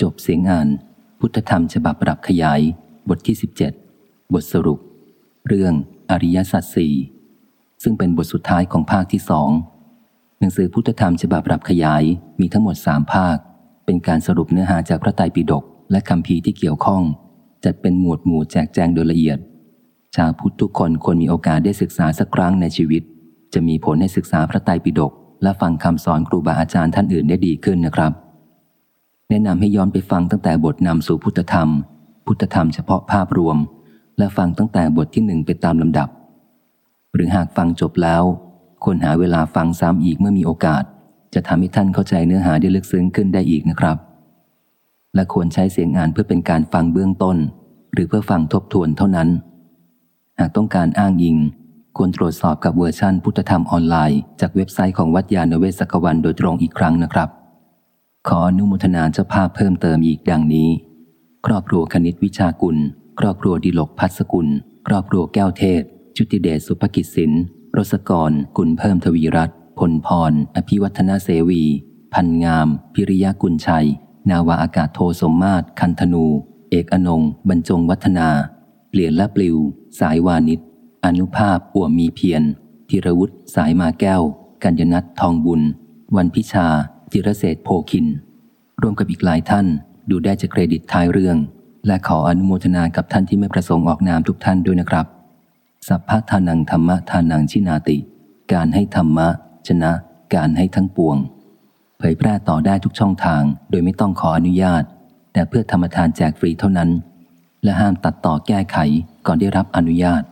จบเสียงอ่าน พุทธธรรมฉบับปรับขยาย บทที่ 17 บทสรุป เรื่องอริยสัจสี่ซึ่งเป็นบทสุดท้ายของภาคที่สองหนังสือพุทธธรรมฉบับปรับขยายมีทั้งหมดสามภาค เป็นการสรุปเนื้อหาจากพระไตรปิฎกและคำพีที่เกี่ยวข้อง จัดเป็นหมวดหมู่แจกแจงโดยละเอียด ชาวพุทธทุกคนควรมีโอกาสได้ศึกษาสักครั้งในชีวิต จะมีผลให้ศึกษาพระไตรปิฎกและฟังคำสอนครูบาอาจารย์ท่านอื่นได้ดีขึ้นนะครับ แนะนำให้ย้อนไปฟังตั้งแต่บทนำสู่พุทธธรรม พุทธธรรมเฉพาะภาพรวม และฟังตั้งแต่บทที่หนึ่งไปตามลำดับ หรือหากฟังจบแล้วควรหาเวลาฟังซ้ำอีกเมื่อมีโอกาส จะทำให้ท่านเข้าใจเนื้อหาได้ลึกซึ้งขึ้นได้อีกนะครับ และควรใช้เสียงอ่านเพื่อเป็นการฟังเบื้องต้น หรือเพื่อฟังทบทวนเท่านั้น หากต้องการอ้างอิงควรตรวจสอบกับเวอร์ชันพุทธธรรมออนไลน์จากเว็บไซต์ของวัดญาณเวศกวันโดยตรงอีกครั้งนะครับ ขออนุโมทนาเจ้าภาพเพิ่มเติมอีกดังนี้ ครอบครัวคณิตวิชากุล ครอบครัวดิลกพัสกุล ครอบครัวแก้วเทศ จุติเดชสุภกิจสินรสกร กุลเพิ่มทวีรัตพลพร อภิวัฒนาเสวี พันงาม พิริยากุลชัย นาวาอากาศโทสมมาตรคันธนู เอกอนง บรรจงวัฒนา เปลี่ยนและปลิว สายวานิชอนุภาพอ่วมมีเพียรธีรวุฒิสายมาแก้ว กัญญนัททองบุญ วันพิชา จิรเศษโพคิน ร่วมกับอีกหลายท่านดูได้จากเครดิตท้ายเรื่อง และขออนุโมทนากับท่านที่ไม่ประสงค์ออกนามทุกท่านด้วยนะครับ สัพพะทานังธรรมะทานังชินาติ การให้ธรรมะ ชนะ การให้ทั้งปวง เผยแพร่ต่อได้ทุกช่องทาง โดยไม่ต้องขออนุญาต แต่เพื่อธรรมทานแจกฟรีเท่านั้น และห้ามตัดต่อแก้ไขก่อนได้รับอนุญาต